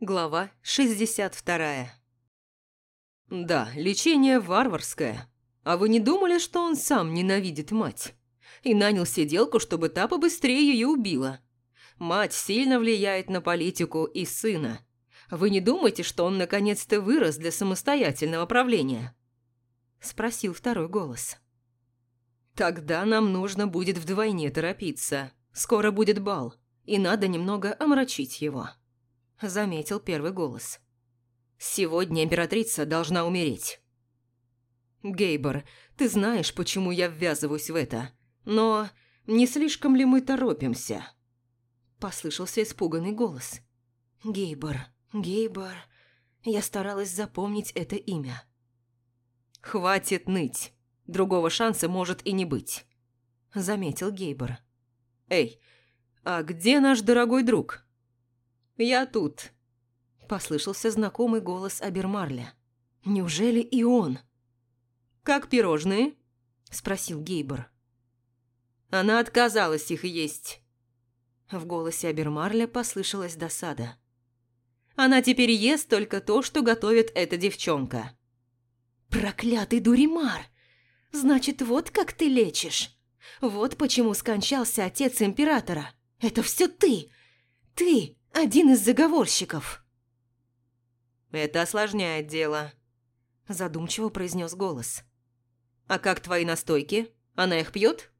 Глава 62 Да, лечение варварское. А вы не думали, что он сам ненавидит мать? И нанял сиделку, чтобы та побыстрее ее убила. Мать сильно влияет на политику и сына. Вы не думаете, что он наконец-то вырос для самостоятельного правления? Спросил второй голос. Тогда нам нужно будет вдвойне торопиться. Скоро будет бал, и надо немного омрачить его. Заметил первый голос. Сегодня императрица должна умереть. Гейбор, ты знаешь, почему я ввязываюсь в это. Но не слишком ли мы торопимся? Послышался испуганный голос. Гейбор, Гейбор. Я старалась запомнить это имя. «Хватит ныть. Другого шанса может и не быть», – заметил Гейбор. «Эй, а где наш дорогой друг?» «Я тут», – послышался знакомый голос Абермарля. «Неужели и он?» «Как пирожные?» – спросил Гейбор. «Она отказалась их есть». В голосе Абермарля послышалась досада. «Она теперь ест только то, что готовит эта девчонка». «Проклятый дуримар! Значит, вот как ты лечишь. Вот почему скончался отец императора. Это все ты! Ты один из заговорщиков!» «Это осложняет дело», – задумчиво произнес голос. «А как твои настойки? Она их пьет?»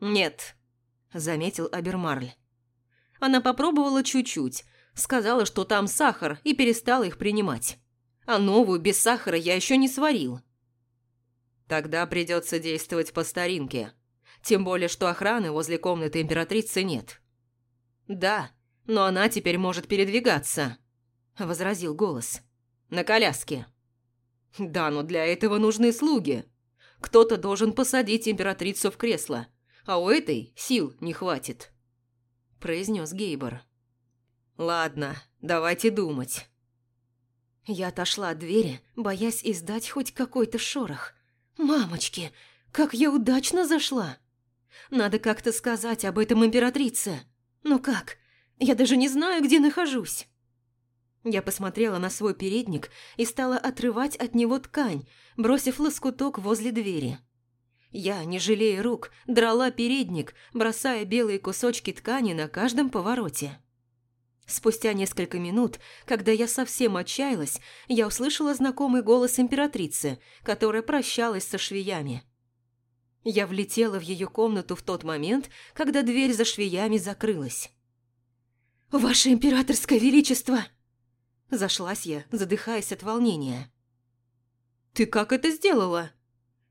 «Нет», – заметил Абермарль. Она попробовала чуть-чуть, сказала, что там сахар, и перестала их принимать. А новую без сахара я еще не сварил. Тогда придется действовать по старинке. Тем более, что охраны возле комнаты императрицы нет. Да, но она теперь может передвигаться, возразил голос. На коляске. Да, но для этого нужны слуги. Кто-то должен посадить императрицу в кресло, а у этой сил не хватит, произнес Гейбор. Ладно, давайте думать. Я отошла от двери, боясь издать хоть какой-то шорох. «Мамочки, как я удачно зашла! Надо как-то сказать об этом императрице. Но как? Я даже не знаю, где нахожусь». Я посмотрела на свой передник и стала отрывать от него ткань, бросив лоскуток возле двери. Я, не жалея рук, драла передник, бросая белые кусочки ткани на каждом повороте. Спустя несколько минут, когда я совсем отчаялась, я услышала знакомый голос императрицы, которая прощалась со швеями. Я влетела в ее комнату в тот момент, когда дверь за швеями закрылась. «Ваше императорское величество!» Зашлась я, задыхаясь от волнения. «Ты как это сделала?»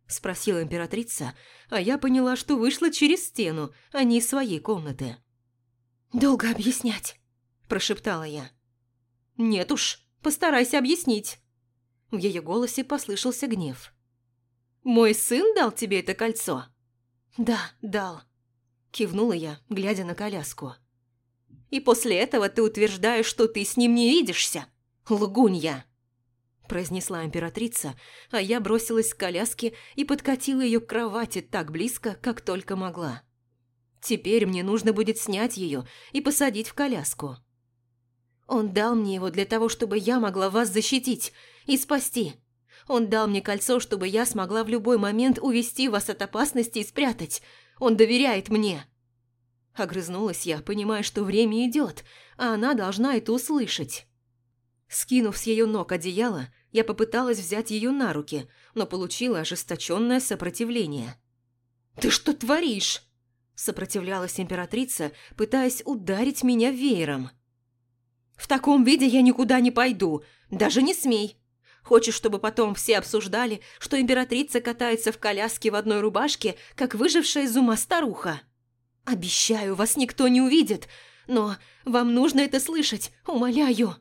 Спросила императрица, а я поняла, что вышла через стену, а не из своей комнаты. «Долго объяснять». – прошептала я. «Нет уж, постарайся объяснить». В ее голосе послышался гнев. «Мой сын дал тебе это кольцо?» «Да, дал», – кивнула я, глядя на коляску. «И после этого ты утверждаешь, что ты с ним не видишься? Лгунья!» произнесла императрица, а я бросилась к коляске и подкатила ее к кровати так близко, как только могла. Теперь мне нужно будет снять ее и посадить в коляску. Он дал мне его для того, чтобы я могла вас защитить и спасти. Он дал мне кольцо, чтобы я смогла в любой момент увести вас от опасности и спрятать. Он доверяет мне». Огрызнулась я, понимая, что время идет, а она должна это услышать. Скинув с ее ног одеяло, я попыталась взять ее на руки, но получила ожесточенное сопротивление. «Ты что творишь?» Сопротивлялась императрица, пытаясь ударить меня веером. В таком виде я никуда не пойду, даже не смей. Хочешь, чтобы потом все обсуждали, что императрица катается в коляске в одной рубашке, как выжившая из ума старуха? Обещаю, вас никто не увидит, но вам нужно это слышать, умоляю!»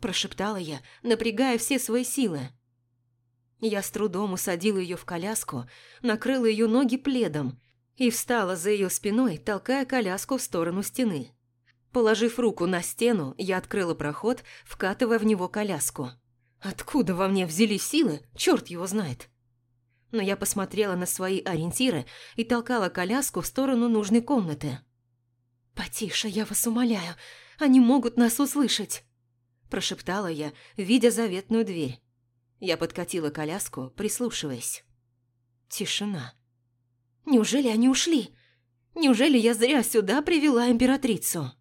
Прошептала я, напрягая все свои силы. Я с трудом усадила ее в коляску, накрыла ее ноги пледом и встала за ее спиной, толкая коляску в сторону стены. Положив руку на стену, я открыла проход, вкатывая в него коляску. Откуда во мне взялись силы, черт его знает но я посмотрела на свои ориентиры и толкала коляску в сторону нужной комнаты. «Потише, я вас умоляю, они могут нас услышать!» Прошептала я, видя заветную дверь. Я подкатила коляску, прислушиваясь. Тишина. «Неужели они ушли? Неужели я зря сюда привела императрицу?»